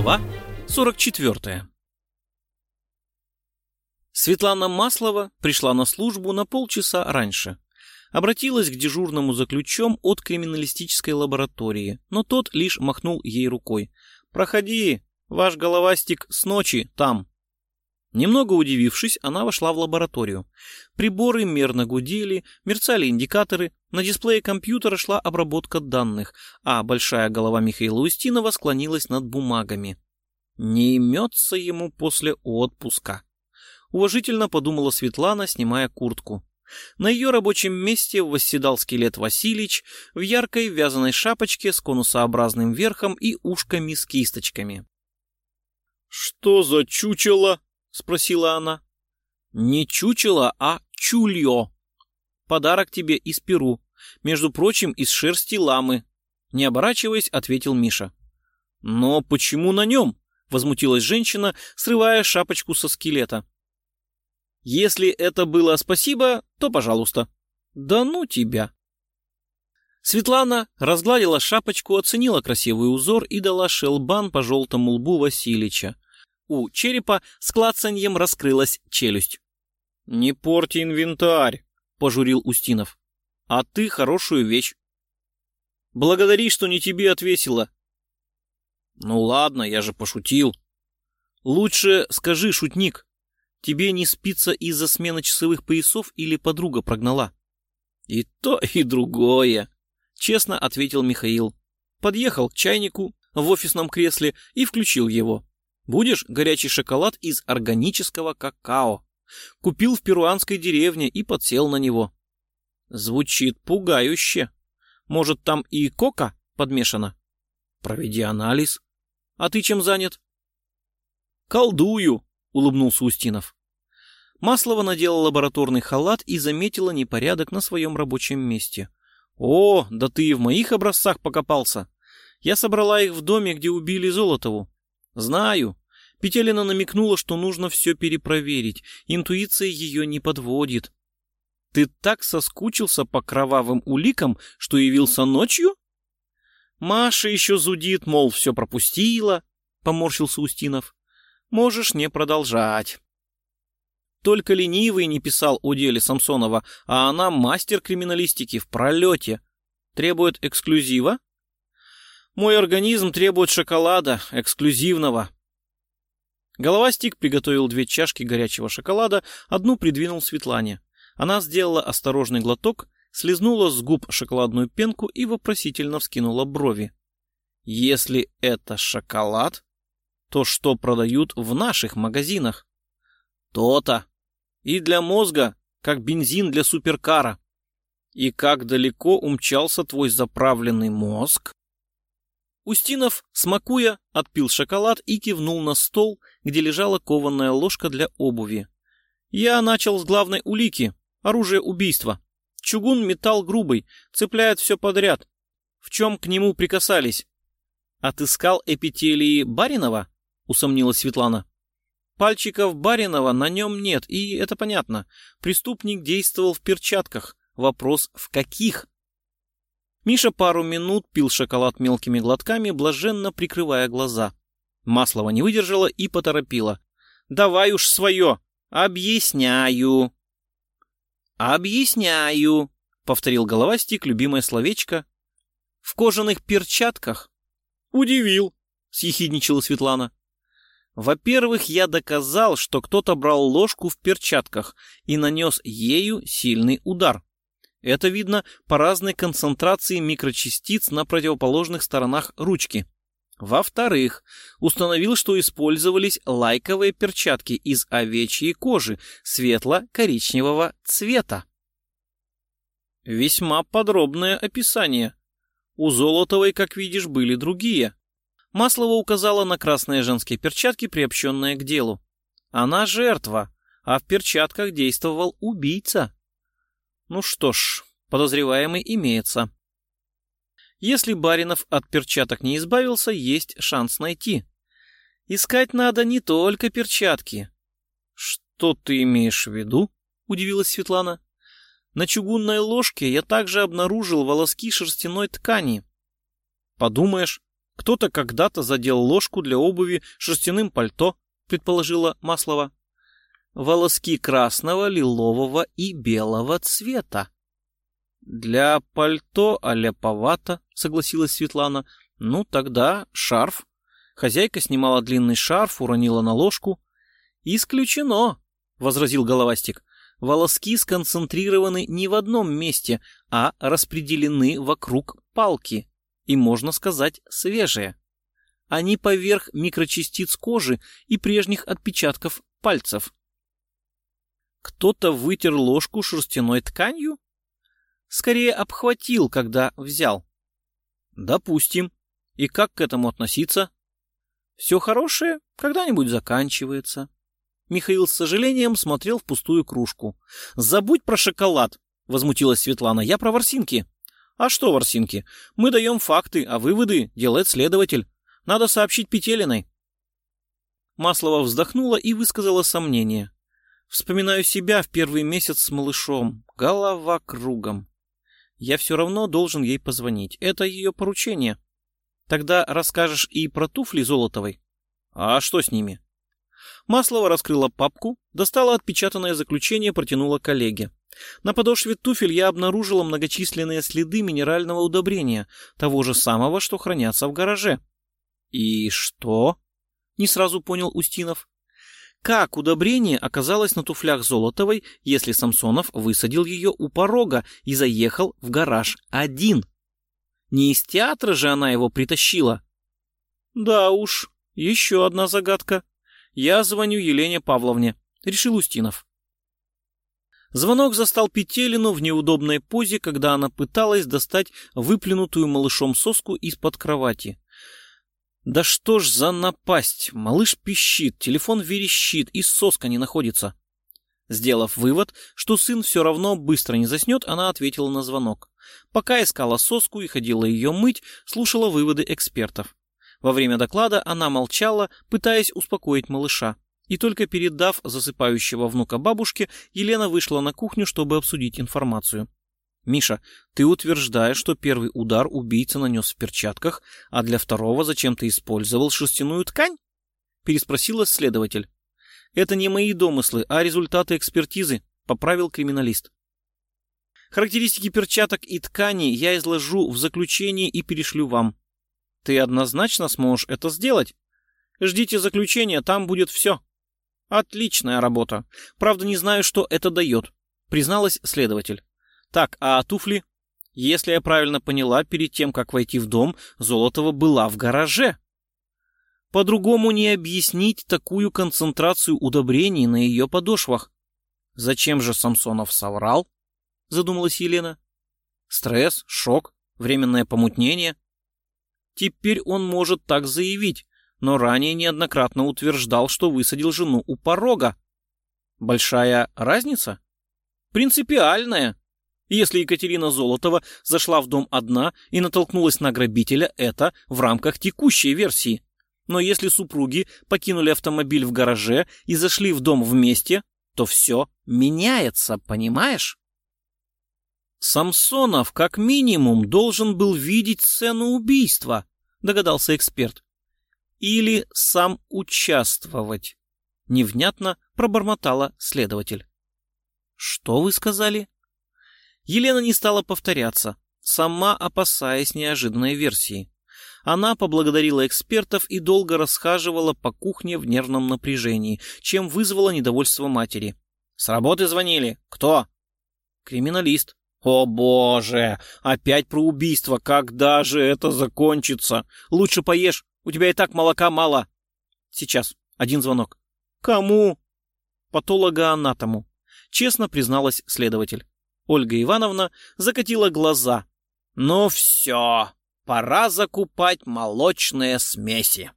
Глава 44 Светлана Маслова пришла на службу на полчаса раньше. Обратилась к дежурному за ключом от криминалистической лаборатории, но тот лишь махнул ей рукой. «Проходи, ваш головастик с ночи там». Немного удивившись, она вошла в лабораторию. Приборы мерно гудели, мерцали индикаторы, на дисплее компьютера шла обработка данных, а большая голова Михаила Устинова склонилась над бумагами. Не имется ему после отпуска. Уважительно подумала Светлана, снимая куртку. На ее рабочем месте восседал скелет Васильич в яркой вязаной шапочке с конусообразным верхом и ушками с кисточками. «Что за чучело?» — спросила она. «Не чучело, а чулье. Подарок тебе из Перу. Между прочим, из шерсти ламы». Не оборачиваясь, ответил Миша. «Но почему на нем?» — возмутилась женщина, срывая шапочку со скелета. «Если это было спасибо, то пожалуйста». «Да ну тебя!» Светлана разгладила шапочку, оценила красивый узор и дала шелбан по желтому лбу Василича. У черепа с клацаньем раскрылась челюсть. «Не порти инвентарь», — пожурил Устинов. «А ты хорошую вещь». «Благодари, что не тебе отвесила». «Ну ладно, я же пошутил». «Лучше скажи, шутник, тебе не спится из-за смены часовых поясов или подруга прогнала?» «И то, и другое», — честно ответил Михаил. Подъехал к чайнику в офисном кресле и включил его. Будешь горячий шоколад из органического какао. Купил в перуанской деревне и подсел на него. Звучит пугающе. Может, там и кока подмешана? Проведи анализ. А ты чем занят? Колдую, улыбнулся Устинов. Маслова надела лабораторный халат и заметила непорядок на своем рабочем месте. «О, да ты и в моих образцах покопался. Я собрала их в доме, где убили Золотову. Знаю. Петелина намекнула, что нужно все перепроверить. Интуиция ее не подводит. Ты так соскучился по кровавым уликам, что явился ночью? Маша еще зудит, мол, все пропустила, поморщился Устинов. Можешь не продолжать. Только ленивый не писал о деле Самсонова, а она мастер криминалистики в пролете. Требует эксклюзива? Мой организм требует шоколада, эксклюзивного. Головастик приготовил две чашки горячего шоколада, одну придвинул Светлане. Она сделала осторожный глоток, слезнула с губ шоколадную пенку и вопросительно вскинула брови. Если это шоколад, то что продают в наших магазинах? То-то. И для мозга, как бензин для суперкара. И как далеко умчался твой заправленный мозг? Устинов, смакуя, отпил шоколад и кивнул на стол, где лежала кованная ложка для обуви. Я начал с главной улики — оружие убийства. Чугун металл грубый, цепляет все подряд. В чем к нему прикасались? Отыскал эпителии Баринова? Усомнилась Светлана. Пальчиков Баринова на нем нет, и это понятно. Преступник действовал в перчатках. Вопрос, в каких? Миша пару минут пил шоколад мелкими глотками, блаженно прикрывая глаза. Маслова не выдержала и поторопила. «Давай уж свое! Объясняю!» «Объясняю!» — повторил головастик любимое словечко. «В кожаных перчатках?» «Удивил!» — съехидничала Светлана. «Во-первых, я доказал, что кто-то брал ложку в перчатках и нанес ею сильный удар. Это видно по разной концентрации микрочастиц на противоположных сторонах ручки. Во-вторых, установил, что использовались лайковые перчатки из овечьей кожи светло-коричневого цвета. Весьма подробное описание. У Золотовой, как видишь, были другие. Маслова указала на красные женские перчатки, приобщенные к делу. Она жертва, а в перчатках действовал убийца. Ну что ж, подозреваемый имеется. Если Баринов от перчаток не избавился, есть шанс найти. Искать надо не только перчатки. Что ты имеешь в виду? Удивилась Светлана. На чугунной ложке я также обнаружил волоски шерстяной ткани. Подумаешь, Кто-то когда-то задел ложку для обуви шерстяным пальто, предположила Маслова. Волоски красного, лилового и белого цвета. Для пальто аляповато, согласилась Светлана. Ну, тогда шарф. Хозяйка снимала длинный шарф, уронила на ложку. Исключено, возразил головастик. Волоски сконцентрированы не в одном месте, а распределены вокруг палки и, можно сказать, свежие. Они поверх микрочастиц кожи и прежних отпечатков пальцев. Кто-то вытер ложку шерстяной тканью? Скорее обхватил, когда взял. Допустим. И как к этому относиться? Все хорошее когда-нибудь заканчивается. Михаил с сожалением смотрел в пустую кружку. «Забудь про шоколад!» — возмутилась Светлана. «Я про ворсинки». «А что ворсинки? Мы даем факты, а выводы делает следователь. Надо сообщить Петелиной». Маслова вздохнула и высказала сомнение. «Вспоминаю себя в первый месяц с малышом. Голова кругом. Я все равно должен ей позвонить. Это ее поручение. Тогда расскажешь и про туфли Золотовой. А что с ними?» Маслова раскрыла папку, достала отпечатанное заключение, протянула коллеге. На подошве туфель я обнаружила многочисленные следы минерального удобрения, того же самого, что хранятся в гараже. «И что?» — не сразу понял Устинов. «Как удобрение оказалось на туфлях Золотовой, если Самсонов высадил ее у порога и заехал в гараж один? Не из театра же она его притащила?» «Да уж, еще одна загадка. Я звоню Елене Павловне», — решил Устинов. Звонок застал Петелину в неудобной позе, когда она пыталась достать выплюнутую малышом соску из-под кровати. Да что ж за напасть! Малыш пищит, телефон верещит, и соска не находится. Сделав вывод, что сын все равно быстро не заснет, она ответила на звонок. Пока искала соску и ходила ее мыть, слушала выводы экспертов. Во время доклада она молчала, пытаясь успокоить малыша. И только передав засыпающего внука бабушке, Елена вышла на кухню, чтобы обсудить информацию. «Миша, ты утверждаешь, что первый удар убийца нанес в перчатках, а для второго зачем ты использовал шерстяную ткань?» — переспросила следователь. «Это не мои домыслы, а результаты экспертизы», — поправил криминалист. «Характеристики перчаток и ткани я изложу в заключении и перешлю вам. Ты однозначно сможешь это сделать? Ждите заключения, там будет все». Отличная работа. Правда, не знаю, что это дает, призналась следователь. Так, а туфли? Если я правильно поняла, перед тем, как войти в дом, Золотова была в гараже. По-другому не объяснить такую концентрацию удобрений на ее подошвах. Зачем же Самсонов соврал? Задумалась Елена. Стресс, шок, временное помутнение. Теперь он может так заявить но ранее неоднократно утверждал, что высадил жену у порога. Большая разница? Принципиальная. Если Екатерина Золотова зашла в дом одна и натолкнулась на грабителя, это в рамках текущей версии. Но если супруги покинули автомобиль в гараже и зашли в дом вместе, то все меняется, понимаешь? Самсонов как минимум должен был видеть сцену убийства, догадался эксперт или сам участвовать, невнятно пробормотала следователь. Что вы сказали? Елена не стала повторяться, сама опасаясь неожиданной версии. Она поблагодарила экспертов и долго расхаживала по кухне в нервном напряжении, чем вызвала недовольство матери. «С работы звонили. Кто?» «Криминалист». «О боже! Опять про убийство! Когда же это закончится? Лучше поешь, у тебя и так молока мало. Сейчас. Один звонок. Кому? Патологоанатому. Честно призналась следователь. Ольга Ивановна закатила глаза. Ну все, пора закупать молочные смеси.